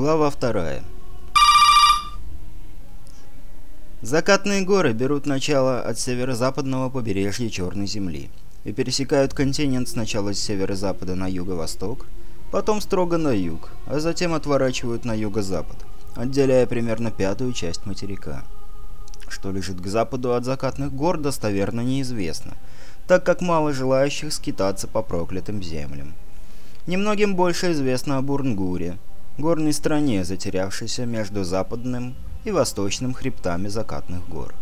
Глава вторая. Закатные горы берут начало от северо-западного побережья Черной Земли и пересекают континент сначала с северо-запада на юго-восток, потом строго на юг, а затем отворачивают на юго-запад, отделяя примерно пятую часть материка. Что лежит к западу от закатных гор, достоверно неизвестно, так как мало желающих скитаться по проклятым землям. Немногим больше известно о Бурнгуре – горной стране, затерявшейся между западным и восточным хребтами закатных гор.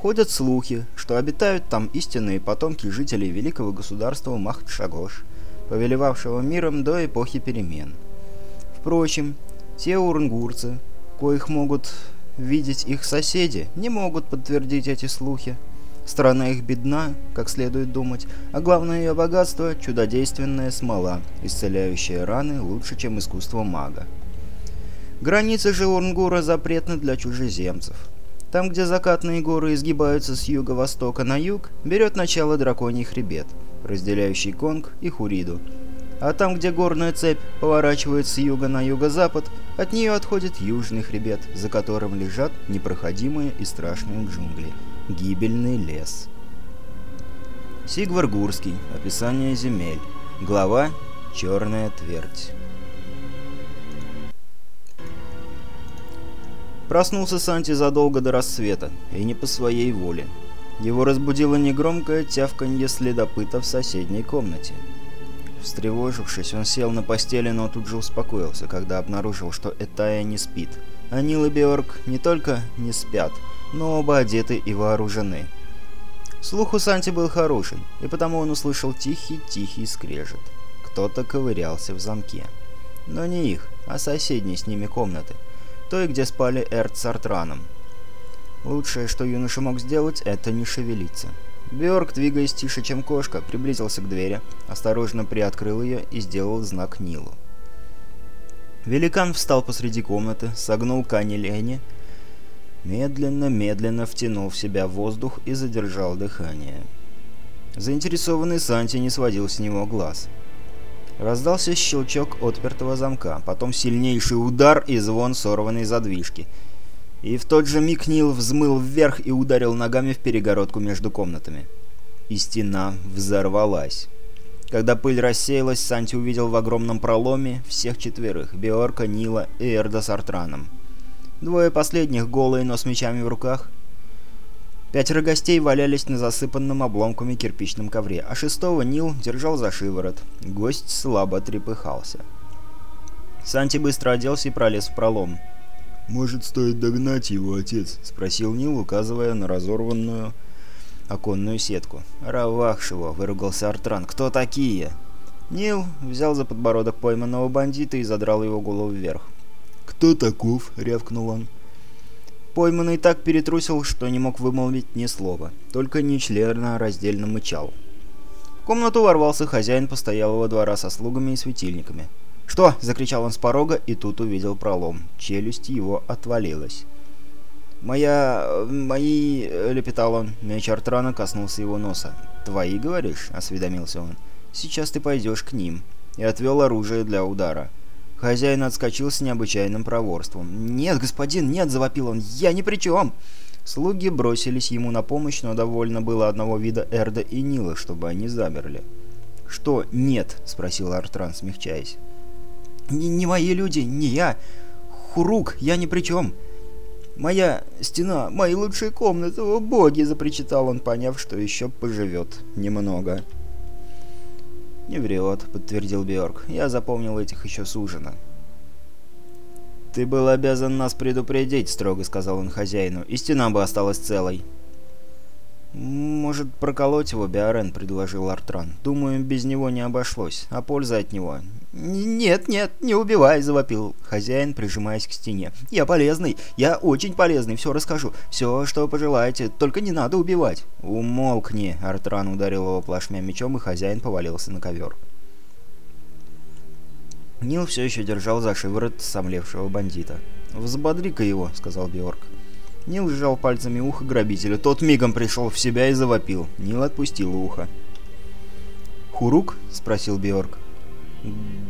Ходят слухи, что обитают там истинные потомки жителей великого государства Махтшагош, повелевавшего миром до эпохи перемен. Впрочем, те урнгурцы, коих могут видеть их соседи, не могут подтвердить эти слухи, Страна их бедна, как следует думать, а главное ее богатство – чудодейственная смола, исцеляющая раны лучше, чем искусство мага. Границы же Урнгура запретны для чужеземцев. Там, где закатные горы изгибаются с юго-востока на юг, берет начало драконий хребет, разделяющий Конг и Хуриду. А там, где горная цепь поворачивает с юга на юго-запад, от нее отходит южный хребет, за которым лежат непроходимые и страшные джунгли – Гибельный лес. Сигвар Гурский. Описание земель. Глава «Черная твердь». Проснулся Санти задолго до рассвета, и не по своей воле. Его разбудило негромкое тявканье следопыта в соседней комнате. Встревожившись, он сел на постели, но тут же успокоился, когда обнаружил, что Этая не спит. А Нил и Беорг не только не спят, но оба одеты и вооружены. Слух у Санти был хороший, и потому он услышал тихий-тихий скрежет. Кто-то ковырялся в замке. Но не их, а соседней с ними комнаты, той, где спали Эрт с Артраном. Лучшее, что юноша мог сделать, это не шевелиться. Бjörk, двигаясь тише, чем кошка, приблизился к двери, осторожно приоткрыл ее и сделал знак Нилу. Великан встал посреди комнаты, согнул Кани Лени Медленно-медленно втянул в себя воздух и задержал дыхание. Заинтересованный Санти не сводил с него глаз. Раздался щелчок отпертого замка, потом сильнейший удар и звон сорванной задвижки. И в тот же миг Нил взмыл вверх и ударил ногами в перегородку между комнатами. И стена взорвалась. Когда пыль рассеялась, Санти увидел в огромном проломе всех четверых — Биорка, Нила и Эрда с Артраном. Двое последних голые, но с мечами в руках. Пятеро гостей валялись на засыпанном обломками кирпичном ковре, а шестого Нил держал за шиворот. Гость слабо трепыхался. Санти быстро оделся и пролез в пролом. «Может, стоит догнать его, отец?» — спросил Нил, указывая на разорванную оконную сетку. «Равахшево!» — выругался Артран. «Кто такие?» Нил взял за подбородок пойманного бандита и задрал его голову вверх. «Кто таков?» — рявкнул он. Пойманный так перетрусил, что не мог вымолвить ни слова, только нечлерно раздельно мычал. В комнату ворвался хозяин постоялого двора со слугами и светильниками. «Что?» — закричал он с порога и тут увидел пролом. Челюсть его отвалилась. «Моя... мои...» — лепетал он. Меч Артрана коснулся его носа. «Твои, говоришь?» — осведомился он. «Сейчас ты пойдешь к ним». И отвел оружие для удара. Хозяин отскочил с необычайным проворством. «Нет, господин, нет!» — завопил он. «Я ни при чем!» Слуги бросились ему на помощь, но довольно было одного вида Эрда и Нила, чтобы они замерли. «Что «нет»?» — спросил Артран, смягчаясь. «Не, «Не мои люди, не я. Хурук, я ни при чем. Моя стена, мои лучшие комнаты, о боги!» — запричитал он, поняв, что еще поживет немного. «Не врет», — подтвердил Бjörk. «Я запомнил этих еще с ужина». «Ты был обязан нас предупредить», — строго сказал он хозяину, — «и стена бы осталась целой». «Может, проколоть его, Биарен?» — предложил Артран. «Думаю, без него не обошлось, а польза от него «Нет, нет, не убивай!» — завопил хозяин, прижимаясь к стене. «Я полезный, я очень полезный, все расскажу, все, что пожелаете, только не надо убивать!» «Умолкни!» — Артран ударил его плашмя мечом, и хозяин повалился на ковер. Нил все еще держал за шиворот сомлевшего бандита. «Взбодри-ка его!» — сказал Бьорк. Нил сжал пальцами ухо грабителя. Тот мигом пришел в себя и завопил. Нил отпустил ухо. «Хурук?» — спросил Бьорк.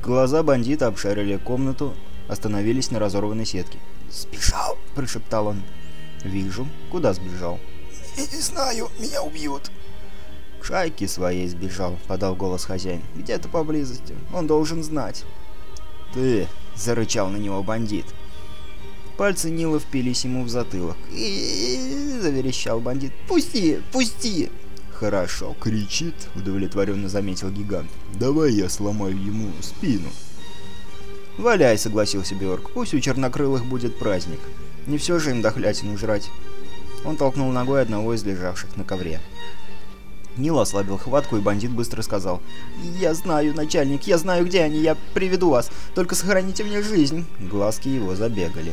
Глаза бандита обшарили комнату, остановились на разорванной сетке. «Сбежал!» – прошептал он. «Вижу. Куда сбежал?» «Я не знаю, меня убьют!» «К шайке своей сбежал», — подал голос хозяин. «Где-то поблизости. Он должен знать». «Ты!» — зарычал на него бандит. Пальцы Нила впились ему в затылок. и заверещал бандит. «Пусти! Пусти!» «Хорошо, кричит», — удовлетворенно заметил гигант. «Давай я сломаю ему спину». «Валяй», — согласился Бёрк. «Пусть у чернокрылых будет праздник. Не все же им дохлятину жрать». Он толкнул ногой одного из лежавших на ковре. Нил ослабил хватку, и бандит быстро сказал. «Я знаю, начальник, я знаю, где они, я приведу вас. Только сохраните мне жизнь». Глазки его забегали.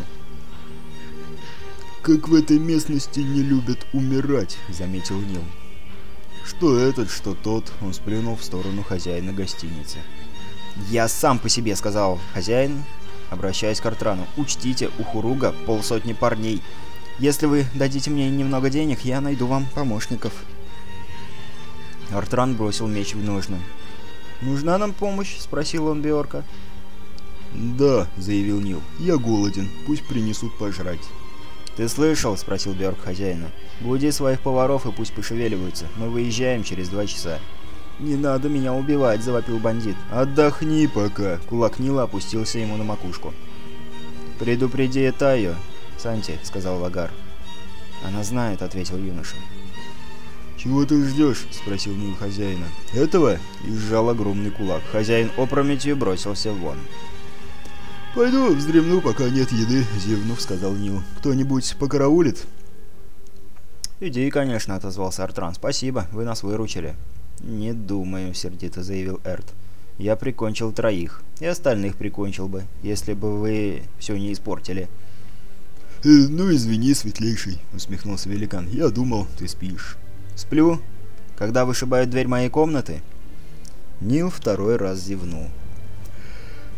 «Как в этой местности не любят умирать», — заметил Нил. «Что этот, что тот», — он сплюнул в сторону хозяина гостиницы. «Я сам по себе», — сказал хозяин, обращаясь к Артрану. «Учтите, у Хуруга полсотни парней. Если вы дадите мне немного денег, я найду вам помощников». Артран бросил меч в ножны. «Нужна нам помощь?» — спросил он Биорка. «Да», — заявил Нил, — «я голоден, пусть принесут пожрать». «Ты слышал?» — спросил Бьорк хозяина. «Буди своих поваров и пусть пошевеливаются. Мы выезжаем через два часа». «Не надо меня убивать!» — завопил бандит. «Отдохни пока!» — кулак Нила опустился ему на макушку. «Предупреди Тайо, Санти», — сказал Лагар. «Она знает», — ответил юноша. «Чего ты ждешь?» — спросил Нил хозяина. «Этого?» — и сжал огромный кулак. Хозяин опрометью бросился вон. «Пойду вздремну, пока нет еды», — зевнув, сказал Нил. «Кто-нибудь покараулит?» «Иди, конечно», — отозвался Артран. «Спасибо, вы нас выручили». «Не думаю», — сердито заявил Эрт. «Я прикончил троих. И остальных прикончил бы, если бы вы все не испортили». «Э, «Ну, извини, светлейший», — усмехнулся великан. «Я думал, ты спишь». «Сплю. Когда вышибают дверь моей комнаты?» Нил второй раз зевнул.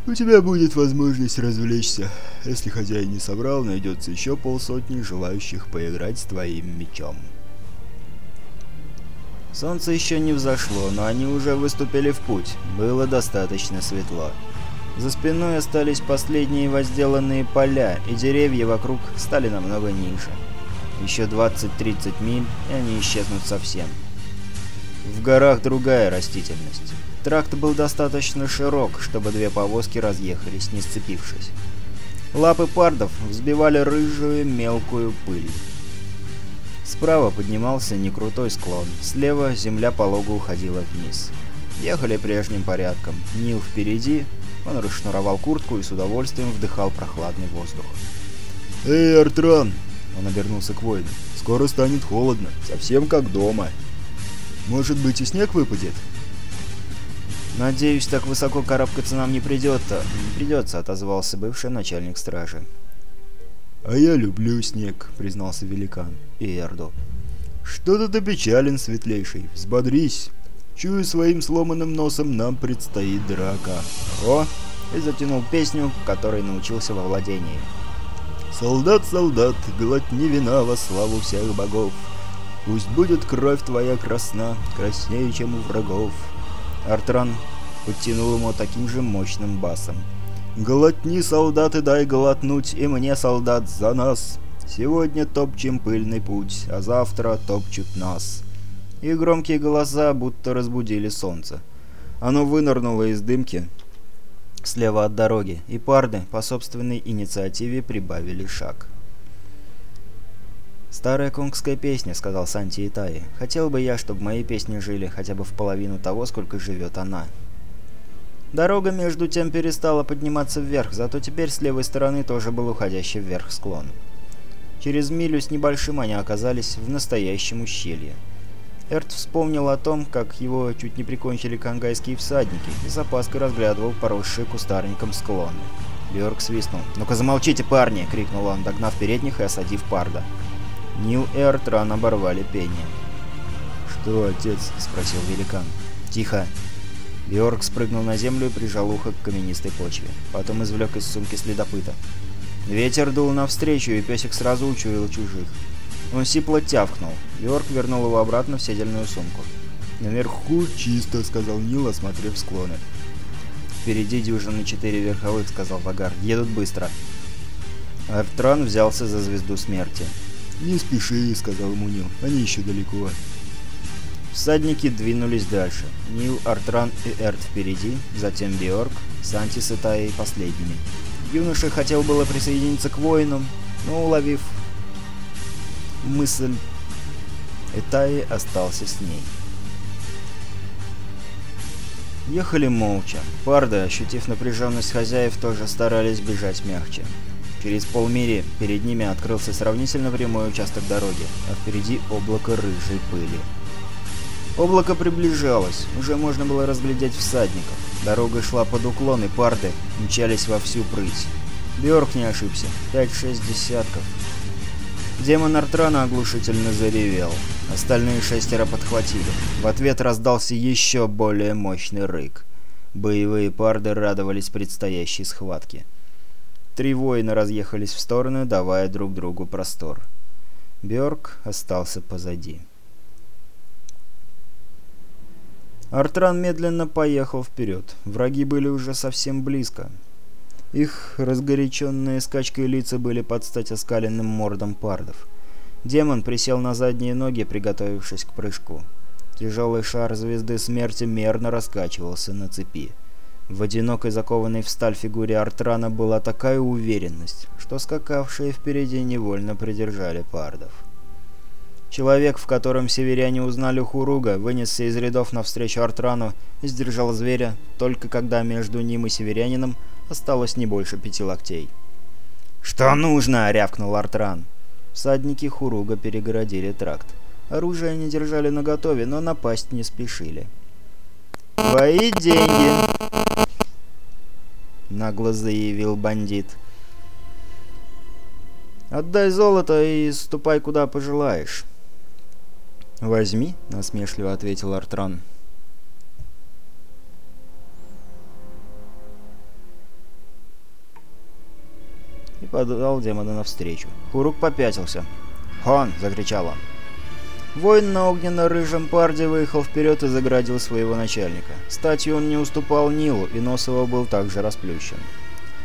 «У тебя будет возможность развлечься. Если хозяин не собрал, найдется еще полсотни желающих поиграть с твоим мечом». Солнце еще не взошло, но они уже выступили в путь. Было достаточно светло. За спиной остались последние возделанные поля, и деревья вокруг стали намного ниже. Еще 20-30 миль, и они исчезнут совсем. В горах другая растительность. Тракт был достаточно широк, чтобы две повозки разъехались, не сцепившись. Лапы пардов взбивали рыжую мелкую пыль. Справа поднимался некрутой склон, слева земля полого уходила вниз. Ехали прежним порядком. Нил впереди, он расшнуровал куртку и с удовольствием вдыхал прохладный воздух. «Эй, Артран!» Он обернулся к воину. «Скоро станет холодно, совсем как дома. Может быть и снег выпадет?» «Надеюсь, так высоко карабкаться нам не придется», — придется», — отозвался бывший начальник стражи. «А я люблю снег», — признался великан. И Эрдо. «Что-то ты печален, светлейший. Взбодрись. Чую своим сломанным носом, нам предстоит драка». «О!» и затянул песню, которой научился во владении. «Солдат, солдат, глотни вина во славу всех богов. Пусть будет кровь твоя красна, краснее, чем у врагов». Артран подтянул ему таким же мощным басом. Глотни, солдат, и дай глотнуть, и мне, солдат, за нас. Сегодня топчем пыльный путь, а завтра топчут нас. И громкие голоса будто разбудили солнце. Оно вынырнуло из дымки слева от дороги, и парды по собственной инициативе прибавили шаг. «Старая конгская песня», — сказал Санти Итаи. «Хотел бы я, чтобы мои песни жили хотя бы в половину того, сколько живет она». Дорога между тем перестала подниматься вверх, зато теперь с левой стороны тоже был уходящий вверх склон. Через милю с небольшим они оказались в настоящем ущелье. Эрт вспомнил о том, как его чуть не прикончили кангайские всадники, и с опаской разглядывал поросшие кустарником склоны. Бьорк свистнул. «Ну-ка замолчите, парни!» — крикнул он, догнав передних и осадив парда. Нил и Артран оборвали пение. «Что, отец?» — спросил великан. «Тихо!» Георг спрыгнул на землю и прижал ухо к каменистой почве. Потом извлек из сумки следопыта. Ветер дул навстречу, и песик сразу учуял чужих. Он сипло тявкнул. Георг вернул его обратно в седельную сумку. «Наверху чисто», — сказал Нил, осмотрев склоны. впереди дюжины четыре верховых», — сказал Вагар. «Едут быстро». Артран взялся за звезду смерти. «Не спеши», — сказал ему Нил. «Они еще далеко». Всадники двинулись дальше. Нил, Артран и Эрт впереди, затем Биорг, Сантис и Таи последними. Юноша хотел было присоединиться к воинам, но, уловив мысль, Итаи остался с ней. Ехали молча. Парды, ощутив напряженность хозяев, тоже старались бежать мягче. Через полмили перед ними открылся сравнительно прямой участок дороги, а впереди облако рыжей пыли. Облако приближалось, уже можно было разглядеть всадников. Дорога шла под уклон, и парды мчались во всю прыть. Бьорк не ошибся. Пять-шесть десятков. Демон Артрана оглушительно заревел. Остальные шестеро подхватили. В ответ раздался еще более мощный рык. Боевые парды радовались предстоящей схватке. Три воина разъехались в стороны, давая друг другу простор. Бьорк остался позади. Артран медленно поехал вперед. Враги были уже совсем близко. Их разгоряченные скачкой лица были под стать оскаленным мордом пардов. Демон присел на задние ноги, приготовившись к прыжку. Тяжелый шар звезды смерти мерно раскачивался на цепи. В одинокой закованной в сталь фигуре Артрана была такая уверенность, что скакавшие впереди невольно придержали пардов. Человек, в котором северяне узнали Хуруга, вынесся из рядов навстречу Артрану и сдержал зверя, только когда между ним и северянином осталось не больше пяти локтей. «Что нужно?» — рявкнул Артран. Всадники Хуруга перегородили тракт. Оружие они держали наготове, но напасть не спешили. «Твои деньги!» — нагло заявил бандит. «Отдай золото и ступай куда пожелаешь». «Возьми», — насмешливо ответил Артран. И подал демона навстречу. Хурук попятился. «Хон!» — закричал он. Воин на огненно-рыжем парде выехал вперед и заградил своего начальника. Статью он не уступал Нилу, и нос его был также расплющен.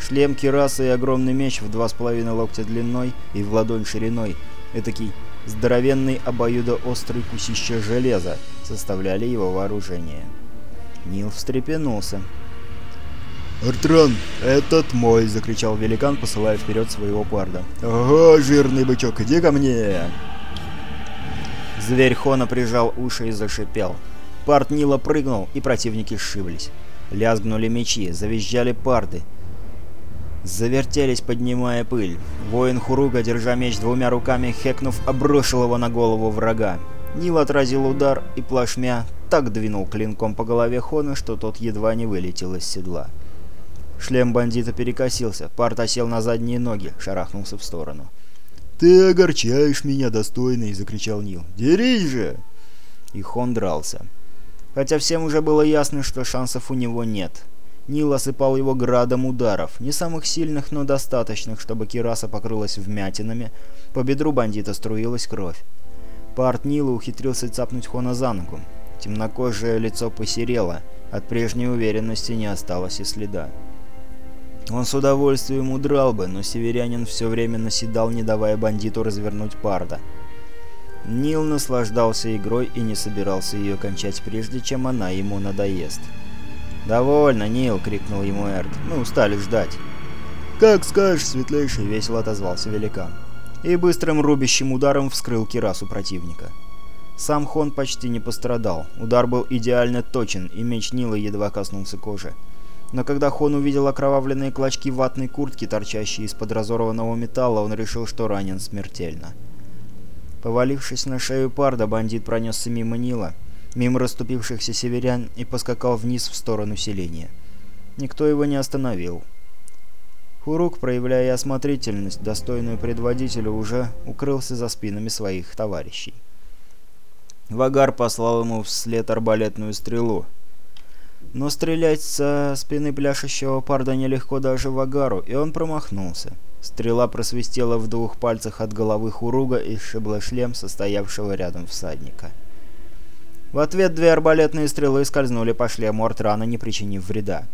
Шлем, кираса и огромный меч в два с половиной локтя длиной и в ладонь шириной, этакий здоровенный обоюдоострый кусище железа составляли его вооружение. Нил встрепенулся. «Артран, этот мой!» — закричал великан, посылая вперед своего парда. «Ого, жирный бычок, иди ко мне!» Зверь Хона прижал уши и зашипел. Пард Нила прыгнул, и противники сшиблись. Лязгнули мечи, завизжали парды. Завертелись, поднимая пыль. Воин Хуруга, держа меч двумя руками, хекнув, обрушил его на голову врага. Нил отразил удар и плашмя так двинул клинком по голове Хона, что тот едва не вылетел из седла. Шлем бандита перекосился, парт осел на задние ноги, шарахнулся в сторону. «Ты огорчаешь меня, достойный!» — закричал Нил. «Дерись же!» И Хон дрался. Хотя всем уже было ясно, что шансов у него нет. Нил осыпал его градом ударов, не самых сильных, но достаточных, чтобы кираса покрылась вмятинами, по бедру бандита струилась кровь. Парт Нила ухитрился цапнуть Хона за ногу. Темнокожее лицо посерело, от прежней уверенности не осталось и следа. Он с удовольствием удрал бы, но северянин все время наседал, не давая бандиту развернуть парда. Нил наслаждался игрой и не собирался ее кончать прежде, чем она ему надоест. «Довольно, Нил!» — крикнул ему Эрт. «Мы устали ждать». «Как скажешь, светлейший!» — весело отозвался великан. И быстрым рубящим ударом вскрыл кирасу противника. Сам Хон почти не пострадал. Удар был идеально точен, и меч Нила едва коснулся кожи. Но когда Хон увидел окровавленные клочки ватной куртки, торчащие из-под разорванного металла, он решил, что ранен смертельно. Повалившись на шею парда, бандит пронесся мимо Нила, мимо расступившихся северян и поскакал вниз в сторону селения. Никто его не остановил. Хурук, проявляя осмотрительность, достойную предводителя, уже укрылся за спинами своих товарищей. Вагар послал ему вслед арбалетную стрелу. Но стрелять со спины пляшущего парда нелегко даже Вагару, и он промахнулся. Стрела просвистела в двух пальцах от головы Хуруга и сшибла шлем состоявшего рядом всадника. В ответ две арбалетные стрелы скользнули по шлему Артрана, не причинив вреда.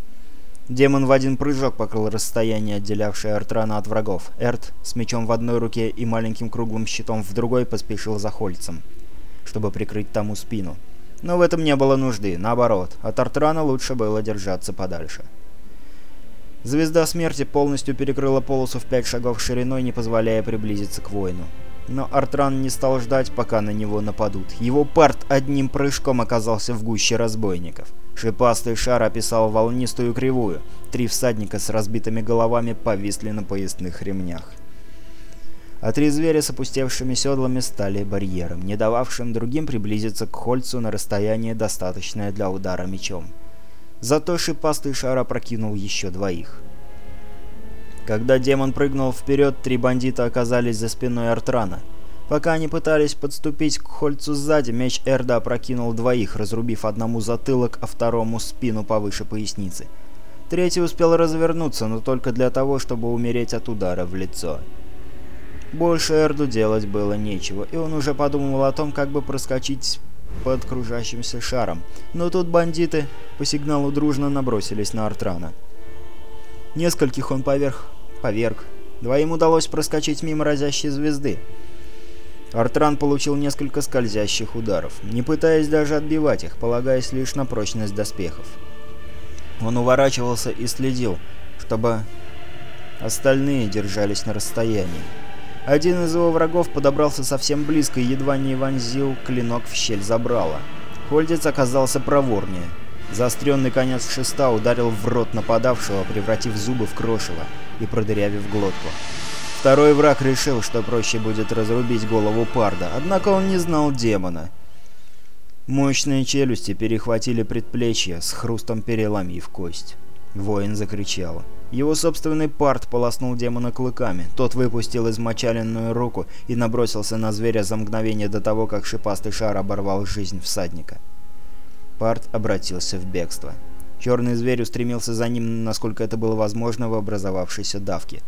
Демон в один прыжок покрыл расстояние, отделявшее Артрана от врагов. Эрт с мечом в одной руке и маленьким круглым щитом в другой поспешил за Хольцем, чтобы прикрыть тому спину. Но в этом не было нужды, наоборот, от Артрана лучше было держаться подальше. Звезда смерти полностью перекрыла полосу в пять шагов шириной, не позволяя приблизиться к воину. Но Артран не стал ждать, пока на него нападут. Его парт одним прыжком оказался в гуще разбойников. Шипастый шар описал волнистую кривую. Три всадника с разбитыми головами повисли на поясных ремнях. А три зверя с опустевшими седлами стали барьером, не дававшим другим приблизиться к Хольцу на расстояние, достаточное для удара мечом. Зато шипастый шар опрокинул еще двоих. Когда демон прыгнул вперед, три бандита оказались за спиной Артрана. Пока они пытались подступить к Хольцу сзади, меч Эрда опрокинул двоих, разрубив одному затылок, а второму спину повыше поясницы. Третий успел развернуться, но только для того, чтобы умереть от удара в лицо. Больше Эрду делать было нечего, и он уже подумал о том, как бы проскочить под кружащимся шаром. Но тут бандиты по сигналу дружно набросились на Артрана. Нескольких он поверх поверг. Двоим удалось проскочить мимо разящей звезды. Артран получил несколько скользящих ударов, не пытаясь даже отбивать их, полагаясь лишь на прочность доспехов. Он уворачивался и следил, чтобы остальные держались на расстоянии. Один из его врагов подобрался совсем близко и едва не вонзил клинок в щель забрала. Хольдец оказался проворнее. Заостренный конец шеста ударил в рот нападавшего, превратив зубы в крошево и продырявив глотку. Второй враг решил, что проще будет разрубить голову Парда, однако он не знал демона. Мощные челюсти перехватили предплечье, с хрустом переломив кость. Воин закричал. Его собственный парт полоснул демона клыками. Тот выпустил измочаленную руку и набросился на зверя за мгновение до того, как шипастый шар оборвал жизнь всадника. Парт обратился в бегство. Черный зверь устремился за ним, насколько это было возможно в образовавшейся давке.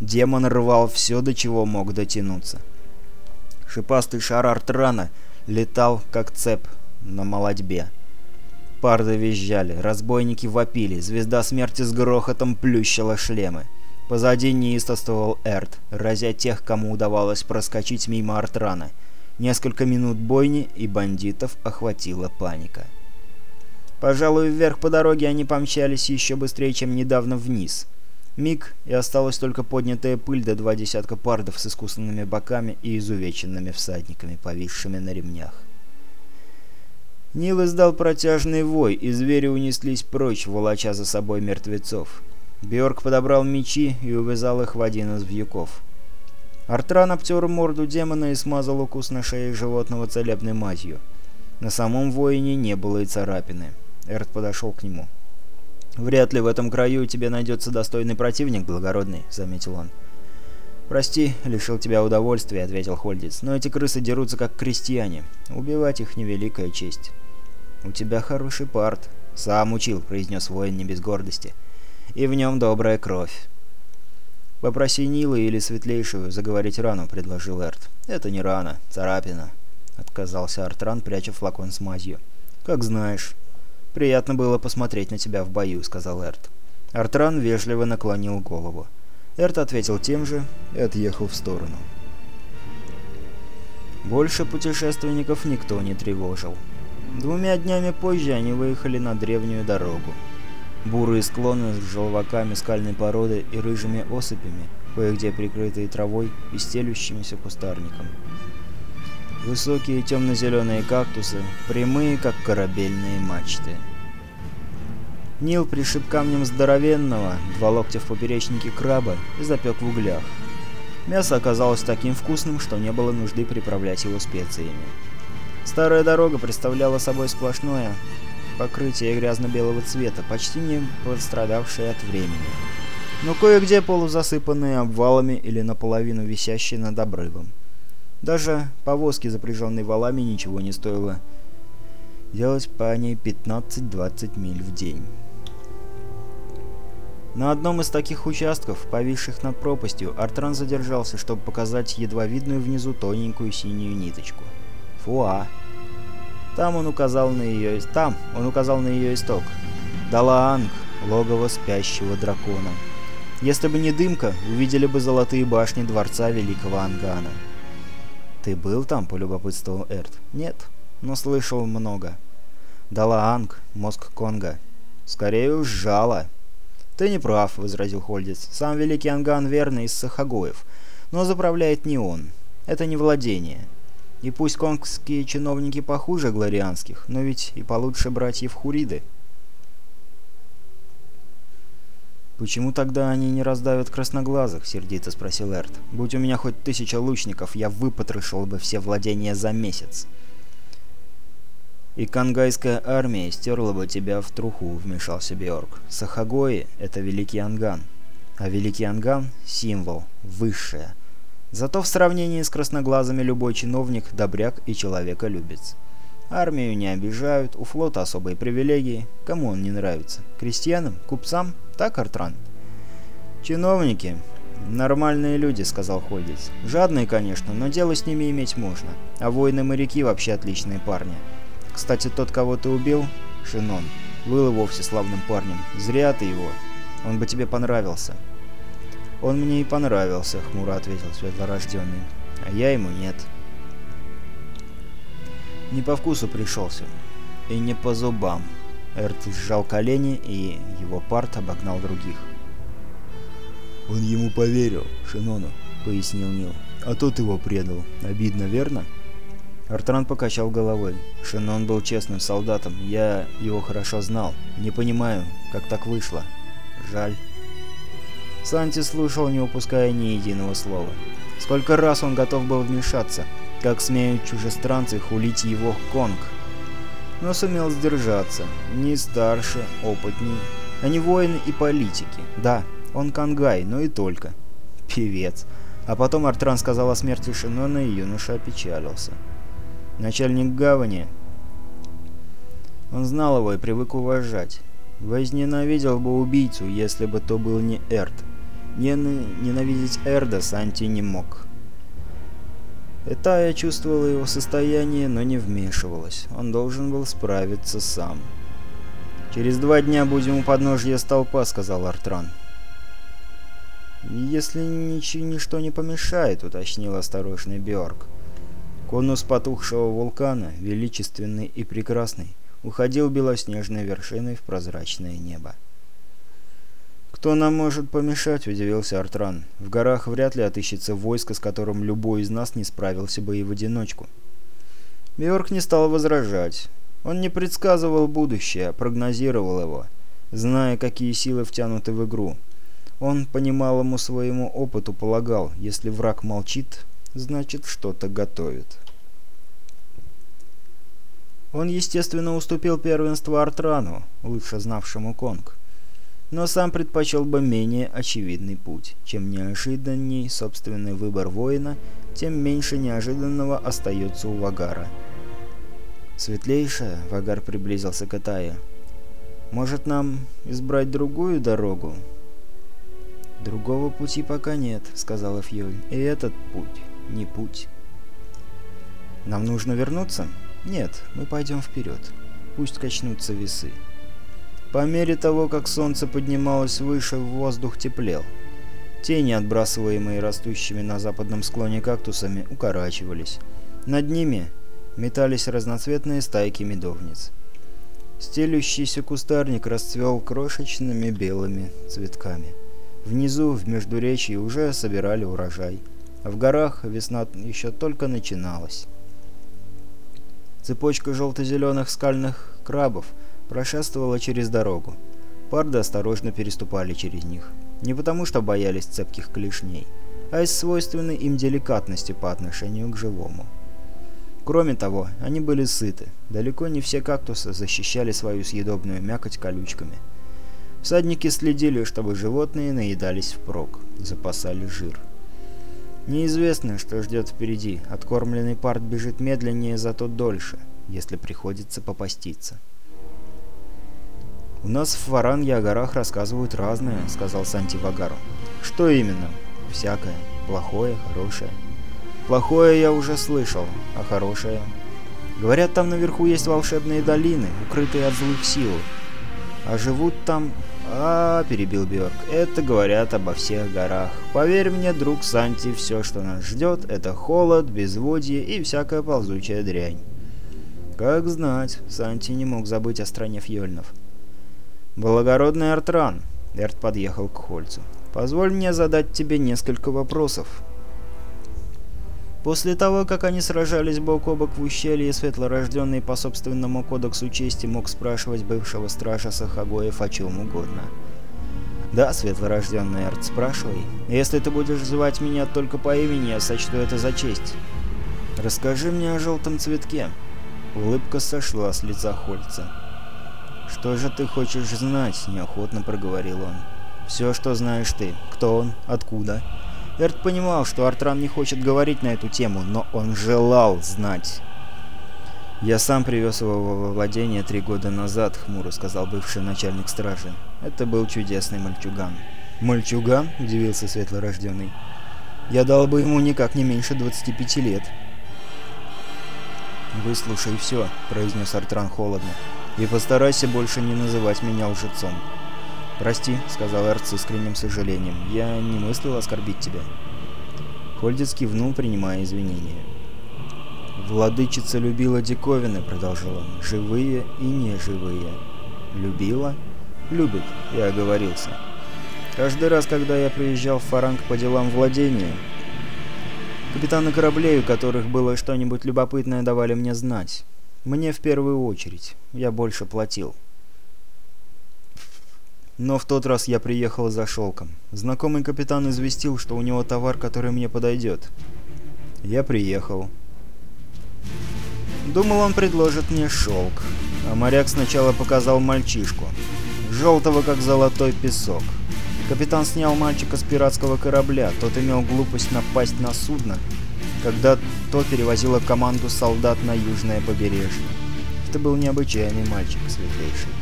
Демон рвал все, до чего мог дотянуться. Шипастый шар Артрана летал, как цеп на молодьбе. Парды визжали, разбойники вопили, звезда смерти с грохотом плющила шлемы. Позади неистовствовал Эрт, разя тех, кому удавалось проскочить мимо Артрана. Несколько минут бойни, и бандитов охватила паника. Пожалуй, вверх по дороге они помчались еще быстрее, чем недавно вниз. Миг, и осталась только поднятая пыль до два десятка пардов с искусственными боками и изувеченными всадниками, повисшими на ремнях. Нил издал протяжный вой, и звери унеслись прочь, волоча за собой мертвецов. Бьорк подобрал мечи и увязал их в один из вьюков. Артран обтер морду демона и смазал укус на шее животного целебной мазью. На самом воине не было и царапины. Эрт подошел к нему. «Вряд ли в этом краю тебе найдется достойный противник, благородный», — заметил он. «Прости, лишил тебя удовольствия», — ответил Хольдиц, — «но эти крысы дерутся как крестьяне. Убивать их — невеликая честь». «У тебя хороший парт». «Сам учил», — произнес воин не без гордости. «И в нем добрая кровь». «Попроси Нила или Светлейшую заговорить рану», — предложил Эрт. «Это не рана, царапина», — отказался Артран, пряча флакон с мазью. «Как знаешь». «Приятно было посмотреть на тебя в бою», — сказал Эрт. Артран вежливо наклонил голову. Эрт ответил тем же и отъехал в сторону. Больше путешественников никто не тревожил. Двумя днями позже они выехали на древнюю дорогу. Бурые склоны с желваками скальной породы и рыжими осыпями, кое-где прикрытые травой и стелющимися кустарником. Высокие темно-зеленые кактусы, прямые, как корабельные мачты. Нил пришиб камнем здоровенного, два локтя в поперечнике краба и запек в углях. Мясо оказалось таким вкусным, что не было нужды приправлять его специями. Старая дорога представляла собой сплошное покрытие грязно-белого цвета, почти не пострадавшее от времени. Но кое-где полузасыпанные обвалами или наполовину висящие над обрывом. Даже повозки, запряженные валами, ничего не стоило делать по ней 15-20 миль в день. На одном из таких участков, повисших над пропастью, Артран задержался, чтобы показать едва видную внизу тоненькую синюю ниточку. Фуа. Там он указал на ее... Там он указал на ее исток. Далаанг, логово спящего дракона. Если бы не дымка, увидели бы золотые башни дворца Великого Ангана. «Ты был там?» — полюбопытствовал Эрт. «Нет, но слышал много». «Далаанг, мозг Конга». «Скорее уж жало». «Ты не прав», — возразил Хольдец. «Сам Великий Анган верный из Сахагоев, но заправляет не он. Это не владение. И пусть конгские чиновники похуже глорианских, но ведь и получше братьев Хуриды». «Почему тогда они не раздавят красноглазых?» — сердито спросил Эрт. «Будь у меня хоть тысяча лучников, я выпотрошил бы все владения за месяц». «И кангайская армия стерла бы тебя в труху», — вмешался Беорг. «Сахагои — это Великий Анган, а Великий Анган — символ, высшее. Зато в сравнении с красноглазыми любой чиновник — добряк и человеколюбец. Армию не обижают, у флота особые привилегии. Кому он не нравится? Крестьянам? Купцам? Так, Артран?» «Чиновники. Нормальные люди», — сказал Хольдец. «Жадные, конечно, но дело с ними иметь можно. А воины-моряки вообще отличные парни». Кстати, тот, кого ты убил, Шинон, был и вовсе славным парнем. Зря ты его. Он бы тебе понравился». «Он мне и понравился», — хмуро ответил светлорожденный. «А я ему нет». Не по вкусу пришелся. И не по зубам. Эрт сжал колени, и его парт обогнал других. «Он ему поверил, Шинону», — пояснил Нил. «А тот его предал. Обидно, верно?» Артран покачал головой. Шинон был честным солдатом, я его хорошо знал. Не понимаю, как так вышло. Жаль. Санти слушал, не упуская ни единого слова. Сколько раз он готов был вмешаться, как смеют чужестранцы хулить его Конг. Но сумел сдержаться. Не старше, опытней. Они воины и политики. Да, он Кангай, но и только. Певец. А потом Артран сказал о смерти Шинона, и юноша опечалился. Начальник гавани. Он знал его и привык уважать. Возненавидел бы убийцу, если бы то был не Эрд. Ненавидеть Эрда Санти не мог. Этая чувствовала его состояние, но не вмешивалась. Он должен был справиться сам. «Через два дня будем у подножья столпа», — сказал Артран. «Если ничего, ничто не помешает», — уточнил осторожный Бьорк. Конус потухшего вулкана, величественный и прекрасный, уходил белоснежной вершиной в прозрачное небо. «Кто нам может помешать?» – удивился Артран. «В горах вряд ли отыщется войско, с которым любой из нас не справился бы и в одиночку». Бьорк не стал возражать. Он не предсказывал будущее, а прогнозировал его, зная, какие силы втянуты в игру. Он по немалому своему опыту полагал, если враг молчит, значит что-то готовит. Он, естественно, уступил первенство Артрану, лучше знавшему Конг. Но сам предпочел бы менее очевидный путь. Чем неожиданней собственный выбор воина, тем меньше неожиданного остается у Вагара. «Светлейшая», — Вагар приблизился к Этае, — «может нам избрать другую дорогу?» «Другого пути пока нет», — сказала Фьюль, — «и этот путь не путь. Нам нужно вернуться? Нет, мы пойдем вперед. Пусть качнутся весы. По мере того, как солнце поднималось выше, воздух теплел. Тени, отбрасываемые растущими на западном склоне кактусами, укорачивались. Над ними метались разноцветные стайки медовниц. Стелющийся кустарник расцвел крошечными белыми цветками. Внизу, в междуречии, уже собирали урожай. В горах весна еще только начиналась. Цепочка желто-зеленых скальных крабов прошествовала через дорогу. Парды осторожно переступали через них. Не потому, что боялись цепких клешней, а из свойственной им деликатности по отношению к живому. Кроме того, они были сыты. Далеко не все кактусы защищали свою съедобную мякоть колючками. Всадники следили, чтобы животные наедались впрок, запасали жир. Неизвестно, что ждет впереди. Откормленный парт бежит медленнее, зато дольше, если приходится попаститься. «У нас в Варанге о горах рассказывают разное», — сказал Санти Вагару. «Что именно?» «Всякое. Плохое, хорошее». «Плохое я уже слышал, а хорошее?» «Говорят, там наверху есть волшебные долины, укрытые от злых сил. А живут там «А, — перебил Бjörk, — это говорят обо всех горах. Поверь мне, друг Санти, все, что нас ждет, это холод, безводье и всякая ползучая дрянь». «Как знать», — Санти не мог забыть о стране Фьёльнов. «Благородный Артран», — Эрт подъехал к Хольцу. «Позволь мне задать тебе несколько вопросов». После того, как они сражались бок о бок в ущелье, светлорожденный по собственному кодексу чести мог спрашивать бывшего стража Сахагоев о чем угодно. «Да, светлорожденный Эрт, спрашивай. Если ты будешь звать меня только по имени, я сочту это за честь. Расскажи мне о желтом цветке». Улыбка сошла с лица Хольца. «Что же ты хочешь знать?» – неохотно проговорил он. «Все, что знаешь ты. Кто он? Откуда?» Эрт понимал, что Артран не хочет говорить на эту тему, но он желал знать. «Я сам привез его во владение три года назад», — хмуро сказал бывший начальник стражи. «Это был чудесный мальчуган». «Мальчуган?» — удивился светлорожденный. «Я дал бы ему никак не меньше 25 лет». «Выслушай все», — произнес Артран холодно. «И постарайся больше не называть меня лжецом». «Прости», — сказал Эрт с искренним сожалением. «Я не мыслил оскорбить тебя». Хольдец кивнул, принимая извинения. «Владычица любила диковины», — продолжил он. «Живые и неживые». «Любила?» «Любит», — я оговорился. «Каждый раз, когда я приезжал в Фаранг по делам владения, капитаны кораблей, у которых было что-нибудь любопытное, давали мне знать. Мне в первую очередь. Я больше платил». Но в тот раз я приехал за шелком. Знакомый капитан известил, что у него товар, который мне подойдет. Я приехал. Думал, он предложит мне шелк. А моряк сначала показал мальчишку. Желтого, как золотой песок. Капитан снял мальчика с пиратского корабля. Тот имел глупость напасть на судно, когда то перевозило команду солдат на южное побережье. Это был необычайный мальчик, светлейший.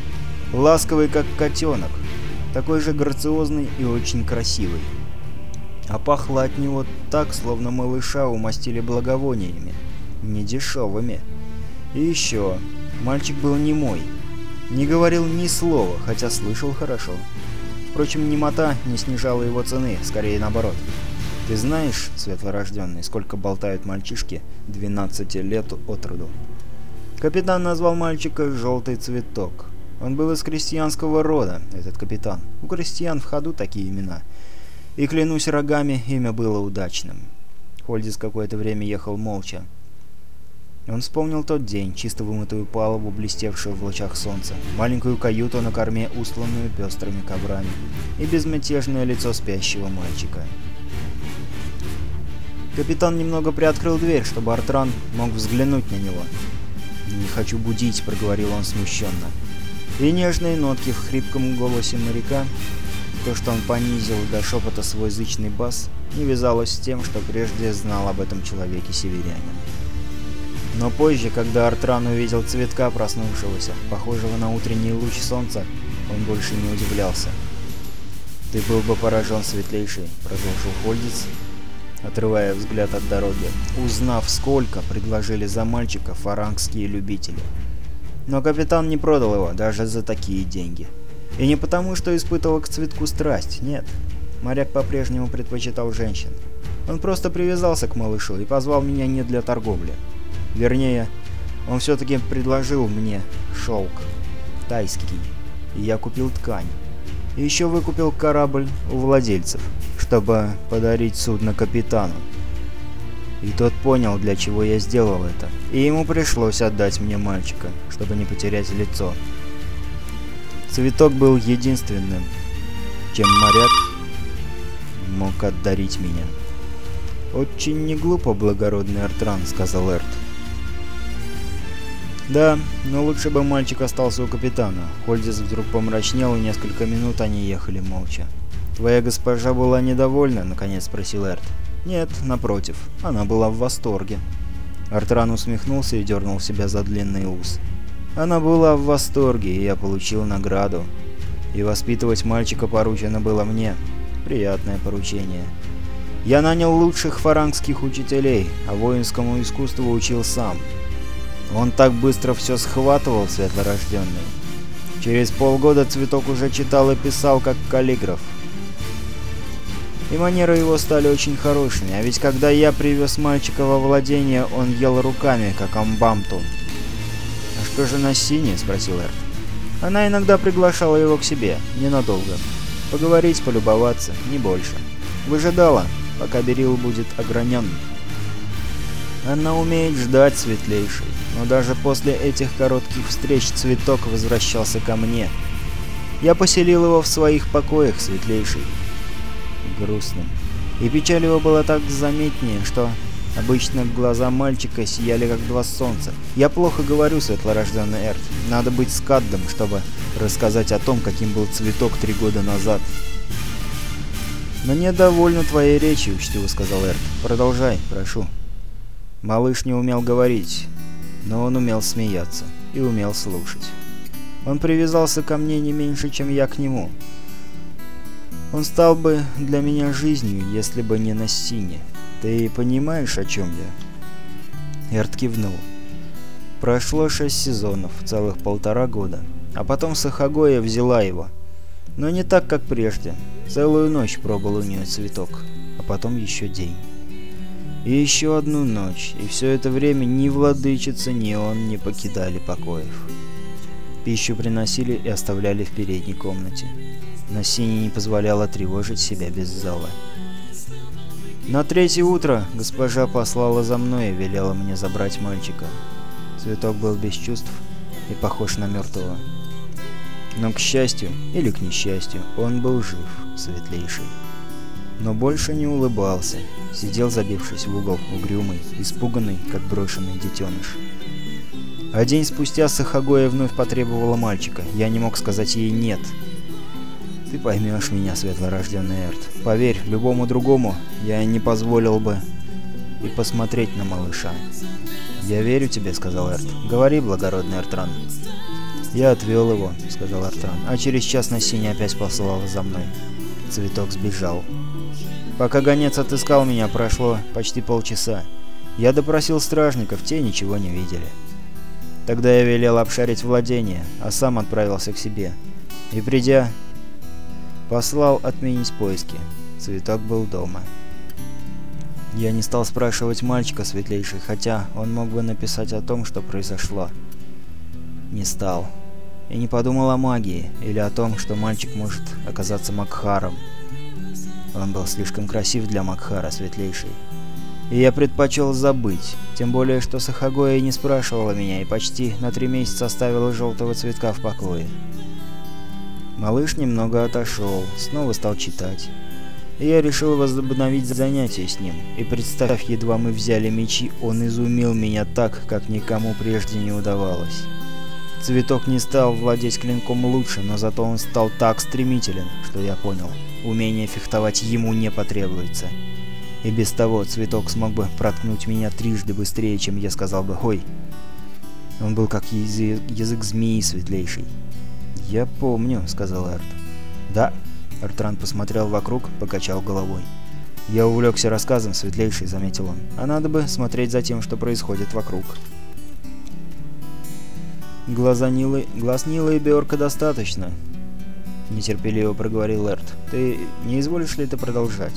Ласковый, как котенок, такой же грациозный и очень красивый. А пахло от него так, словно малыша умастили благовониями, недешевыми. И еще, мальчик был не мой, не говорил ни слова, хотя слышал хорошо. Впрочем, немота не снижала его цены, скорее наоборот. Ты знаешь, светлорожденный, сколько болтают мальчишки 12 лет от роду? Капитан назвал мальчика «желтый цветок». Он был из крестьянского рода, этот капитан. У крестьян в ходу такие имена. И, клянусь рогами, имя было удачным. Хольдис какое-то время ехал молча. Он вспомнил тот день, чисто вымытую палубу, блестевшую в лучах солнца, маленькую каюту на корме, устланную пестрыми коврами, и безмятежное лицо спящего мальчика. Капитан немного приоткрыл дверь, чтобы Артран мог взглянуть на него. «Не хочу будить», — проговорил он смущенно. И нежные нотки в хрипком голосе моряка, то, что он понизил до шепота свой зычный бас, не вязалось с тем, что прежде знал об этом человеке северянин. Но позже, когда Артран увидел цветка проснувшегося, похожего на утренний луч солнца, он больше не удивлялся. «Ты был бы поражен, светлейший», — продолжил Хольдиц, отрывая взгляд от дороги, узнав, сколько предложили за мальчика фарангские любители. Но капитан не продал его даже за такие деньги. И не потому, что испытывал к цветку страсть, нет. Моряк по-прежнему предпочитал женщин. Он просто привязался к малышу и позвал меня не для торговли. Вернее, он все-таки предложил мне шелк. Тайский. И я купил ткань. И еще выкупил корабль у владельцев, чтобы подарить судно капитану. И тот понял, для чего я сделал это. И ему пришлось отдать мне мальчика, чтобы не потерять лицо. Цветок был единственным, чем моряк мог отдарить меня. «Очень неглупо, благородный Артран», — сказал Эрт. «Да, но лучше бы мальчик остался у капитана». Хольдис вдруг помрачнел, и несколько минут они ехали молча. «Твоя госпожа была недовольна?» — наконец спросил Эрт. Нет, напротив, она была в восторге. Артран усмехнулся и дернул себя за длинный ус. Она была в восторге, и я получил награду. И воспитывать мальчика поручено было мне. Приятное поручение. Я нанял лучших фарангских учителей, а воинскому искусству учил сам. Он так быстро все схватывал, светлорожденный. Через полгода цветок уже читал и писал как каллиграф. И манеры его стали очень хорошими, а ведь когда я привез мальчика во владение, он ел руками, как амбамту. «А что же на сине?» — спросил Эрт. Она иногда приглашала его к себе, ненадолго. Поговорить, полюбоваться, не больше. Выжидала, пока Берил будет огранен. Она умеет ждать светлейший, но даже после этих коротких встреч цветок возвращался ко мне. Я поселил его в своих покоях, светлейший. Грустным. И печаль его была так заметнее, что обычно глаза мальчика сияли как два солнца. Я плохо говорю, светлорожденный Эрт. Надо быть скаддом, чтобы рассказать о том, каким был цветок три года назад. «Мне довольно твоей речи», — учтиво сказал Эрт. «Продолжай, прошу». Малыш не умел говорить, но он умел смеяться и умел слушать. Он привязался ко мне не меньше, чем я к нему. Он стал бы для меня жизнью, если бы не на сине. Ты понимаешь, о чем я?» Эрт кивнул. Прошло шесть сезонов, целых полтора года. А потом Сахагоя взяла его. Но не так, как прежде. Целую ночь пробыл у нее цветок. А потом еще день. И еще одну ночь, и все это время ни владычица, ни он не покидали покоев. Пищу приносили и оставляли в передней комнате. Но Синий не позволяла тревожить себя без зала. На третье утро госпожа послала за мной и велела мне забрать мальчика. Цветок был без чувств и похож на мертвого. Но, к счастью, или к несчастью, он был жив, светлейший. Но больше не улыбался, сидел забившись в угол, угрюмый, испуганный, как брошенный детеныш. А день спустя Сахагоя вновь потребовала мальчика. Я не мог сказать ей «нет». Ты поймешь меня, светлорожденный Эрт. Поверь, любому другому я не позволил бы и посмотреть на малыша. «Я верю тебе», — сказал Эрт. «Говори, благородный Эртран». «Я отвел его», — сказал Эртран, а через час на сине опять послал за мной. Цветок сбежал. Пока гонец отыскал меня, прошло почти полчаса. Я допросил стражников, те ничего не видели. Тогда я велел обшарить владение, а сам отправился к себе. И придя, Послал отменить поиски. Цветок был дома. Я не стал спрашивать мальчика светлейший, хотя он мог бы написать о том, что произошло. Не стал. И не подумал о магии, или о том, что мальчик может оказаться Макхаром. Он был слишком красив для Макхара, светлейший. И я предпочел забыть, тем более, что Сахагоя не спрашивала меня и почти на три месяца оставила желтого цветка в покое. Малыш немного отошел, снова стал читать. Я решил возобновить занятия с ним, и представь, едва мы взяли мечи, он изумил меня так, как никому прежде не удавалось. Цветок не стал владеть клинком лучше, но зато он стал так стремителен, что я понял, умение фехтовать ему не потребуется. И без того цветок смог бы проткнуть меня трижды быстрее, чем я сказал бы «Хой». Он был как язык, язык змеи светлейший. «Я помню», — сказал Эрт. «Да». Эртран посмотрел вокруг, покачал головой. «Я увлекся рассказом, светлейший», — заметил он. «А надо бы смотреть за тем, что происходит вокруг». «Глаза Нилы... Глаз Нилы и Беорка достаточно», — нетерпеливо проговорил Эрт. «Ты не изволишь ли это продолжать?»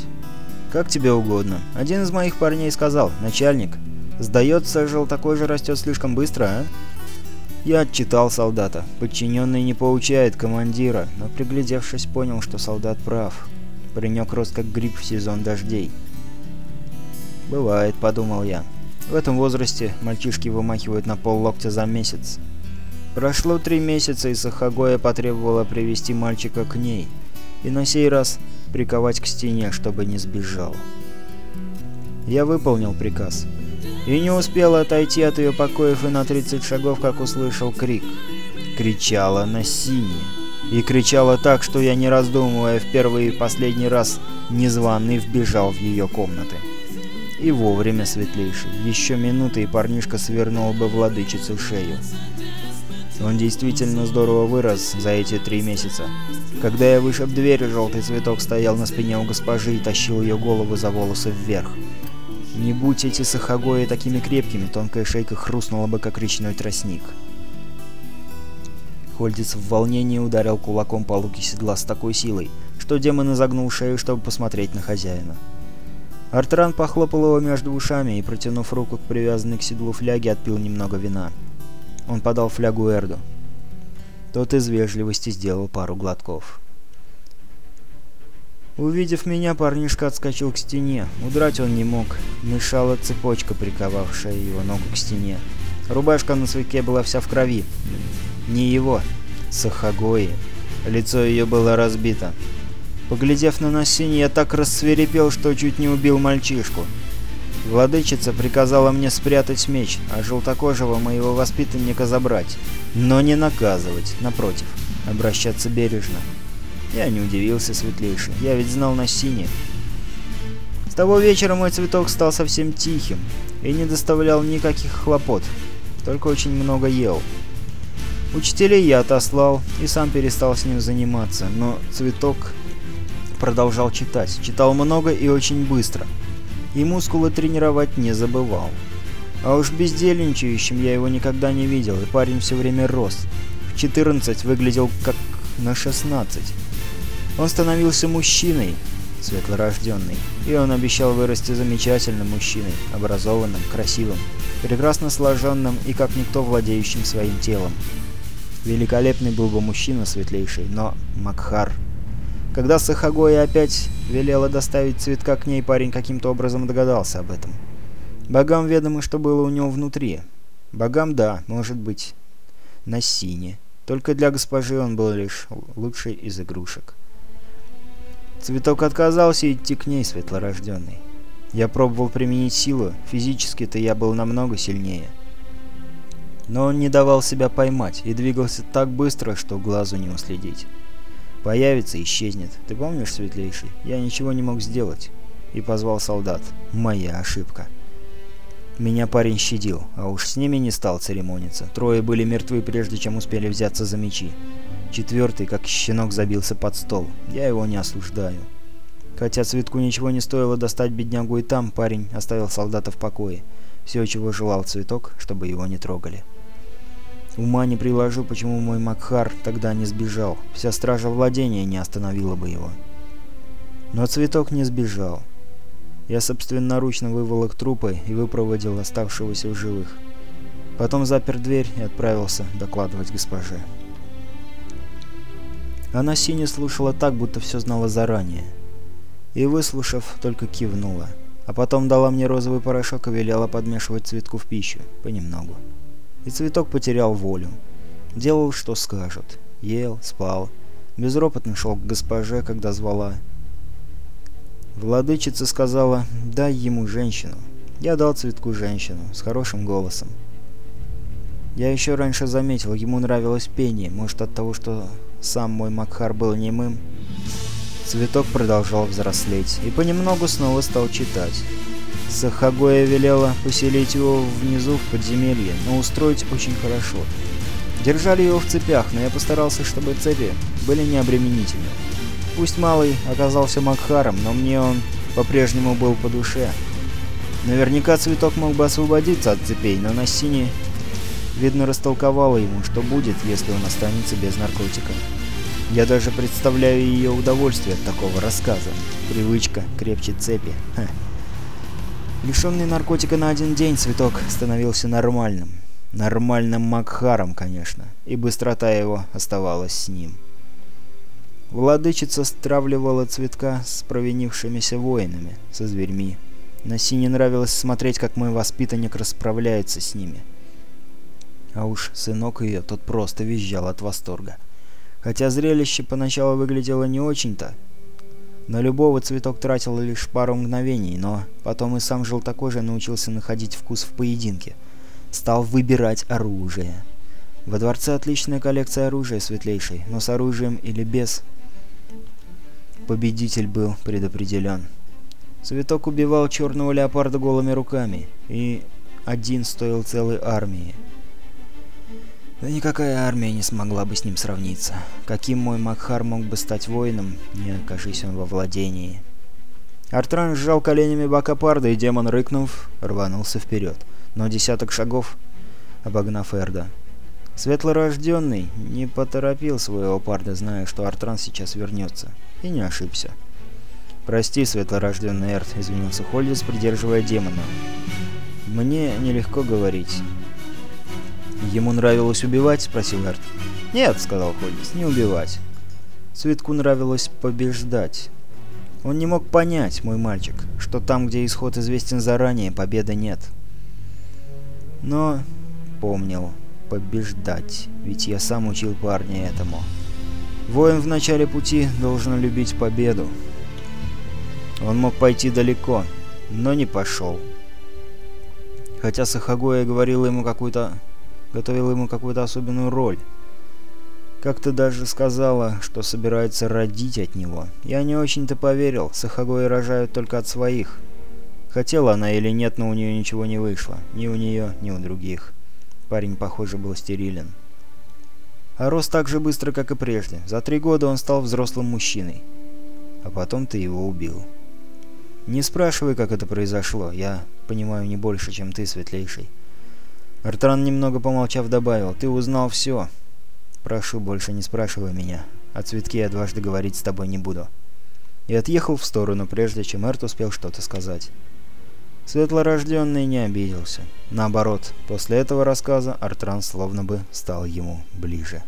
«Как тебе угодно. Один из моих парней сказал, начальник, сдается, желтокожий растет слишком быстро, а?» Я отчитал солдата. Подчиненный не поучает командира, но приглядевшись, понял, что солдат прав. Паренек рос как гриб в сезон дождей. «Бывает», — подумал я. В этом возрасте мальчишки вымахивают на пол локтя за месяц. Прошло три месяца, и Сахагоя потребовала привести мальчика к ней. И на сей раз приковать к стене, чтобы не сбежал. Я выполнил приказ и не успел отойти от ее покоев и на 30 шагов, как услышал крик. Кричала на сине. И кричала так, что я, не раздумывая, в первый и последний раз незваный вбежал в ее комнаты. И вовремя светлейший. Еще минуты, и парнишка свернул бы владычицу шею. Он действительно здорово вырос за эти три месяца. Когда я вышиб дверь, желтый цветок стоял на спине у госпожи и тащил ее голову за волосы вверх. Не будь эти сахагои такими крепкими, тонкая шейка хрустнула бы, как речной тростник. Хольдис в волнении ударил кулаком по луке седла с такой силой, что демон изогнул шею, чтобы посмотреть на хозяина. Артран похлопал его между ушами и, протянув руку к привязанной к седлу фляге, отпил немного вина. Он подал флягу Эрду. Тот из вежливости сделал пару глотков. Увидев меня, парнишка отскочил к стене. Удрать он не мог. Мешала цепочка, приковавшая его ногу к стене. Рубашка на свеке была вся в крови. Не его. Сахагои. Лицо ее было разбито. Поглядев на Насини, я так рассверепел, что чуть не убил мальчишку. Владычица приказала мне спрятать меч, а желтокожего моего воспитанника забрать. Но не наказывать, напротив, обращаться бережно. Я не удивился, светлейший, я ведь знал Насини. С того вечера мой цветок стал совсем тихим и не доставлял никаких хлопот, только очень много ел. Учителей я отослал и сам перестал с ним заниматься, но цветок продолжал читать. Читал много и очень быстро. И мускулы тренировать не забывал. А уж бездельничающим я его никогда не видел, и парень все время рос. В 14 выглядел как на 16. Он становился мужчиной, светлорожденный, и он обещал вырасти замечательным мужчиной, образованным, красивым, прекрасно сложенным и как никто владеющим своим телом. Великолепный был бы мужчина светлейший, но Макхар когда Сахагоя опять велела доставить цветка к ней, парень каким-то образом догадался об этом. Богам ведомо, что было у него внутри. Богам, да, может быть, на сине. Только для госпожи он был лишь лучший из игрушек. Цветок отказался идти к ней, светлорожденный. Я пробовал применить силу, физически-то я был намного сильнее. Но он не давал себя поймать и двигался так быстро, что глазу не уследить. Появится, исчезнет. Ты помнишь, Светлейший? Я ничего не мог сделать. И позвал солдат. Моя ошибка. Меня парень щадил, а уж с ними не стал церемониться. Трое были мертвы, прежде чем успели взяться за мечи. Четвертый, как щенок, забился под стол. Я его не осуждаю. Хотя Цветку ничего не стоило достать беднягу и там, парень оставил солдата в покое. Все, чего желал Цветок, чтобы его не трогали. Ума не приложу, почему мой Макхар тогда не сбежал. Вся стража владения не остановила бы его. Но цветок не сбежал. Я собственноручно выволок трупы и выпроводил оставшегося в живых. Потом запер дверь и отправился докладывать госпоже. Она сине слушала так, будто все знала заранее. И, выслушав, только кивнула. А потом дала мне розовый порошок и велела подмешивать цветку в пищу. Понемногу и цветок потерял волю. Делал, что скажут. Ел, спал. Безропотно шел к госпоже, когда звала. Владычица сказала «дай ему женщину». Я дал цветку женщину, с хорошим голосом. Я еще раньше заметил, ему нравилось пение, может от того, что сам мой Макхар был немым. Цветок продолжал взрослеть и понемногу снова стал читать. Сахагоя велела поселить его внизу в подземелье, но устроить очень хорошо. Держали его в цепях, но я постарался, чтобы цепи были необременительны. Пусть малый оказался Макхаром, но мне он по-прежнему был по душе. Наверняка цветок мог бы освободиться от цепей, но на сине, видно, растолковала ему, что будет, если он останется без наркотика. Я даже представляю ее удовольствие от такого рассказа. Привычка крепче цепи. Ха. Лишенный наркотика на один день, цветок становился нормальным. Нормальным Макхаром, конечно, и быстрота его оставалась с ним. Владычица стравливала цветка с провинившимися воинами, со зверьми. На сине нравилось смотреть, как мой воспитанник расправляется с ними. А уж сынок ее, тот просто визжал от восторга. Хотя зрелище поначалу выглядело не очень-то, на любого цветок тратил лишь пару мгновений, но потом и сам желтокожий научился находить вкус в поединке. Стал выбирать оружие. Во дворце отличная коллекция оружия светлейшей, но с оружием или без победитель был предопределен. Цветок убивал черного леопарда голыми руками, и один стоил целой армии. Да никакая армия не смогла бы с ним сравниться. Каким мой Макхар мог бы стать воином, не окажись он во владении. Артран сжал коленями бока парда, и демон, рыкнув, рванулся вперед. Но десяток шагов, обогнав Эрда, Светлорожденный не поторопил своего парня, зная, что Артран сейчас вернется. И не ошибся. «Прости, светлорожденный Эрт», — извинился Хольдис, придерживая демона. «Мне нелегко говорить». «Ему нравилось убивать?» — спросил Эрт. «Нет», — сказал Хольдис, — «не убивать». Цветку нравилось побеждать. Он не мог понять, мой мальчик, что там, где исход известен заранее, победы нет. Но помнил побеждать, ведь я сам учил парня этому. Воин в начале пути должен любить победу. Он мог пойти далеко, но не пошел. Хотя Сахагоя говорил ему какую-то... готовил ему какую-то особенную роль. Как-то даже сказала, что собирается родить от него. Я не очень-то поверил, Сахагои рожают только от своих. Хотела она или нет, но у нее ничего не вышло. Ни у нее, ни у других. Парень, похоже, был стерилен. А рос так же быстро, как и прежде. За три года он стал взрослым мужчиной. А потом ты его убил. Не спрашивай, как это произошло. Я понимаю не больше, чем ты, светлейший. Артран, немного помолчав, добавил. Ты узнал все. Прошу, больше не спрашивай меня. О цветке я дважды говорить с тобой не буду. И отъехал в сторону, прежде чем Эрт успел что-то сказать. Светлорожденный не обиделся. Наоборот, после этого рассказа Артран словно бы стал ему ближе.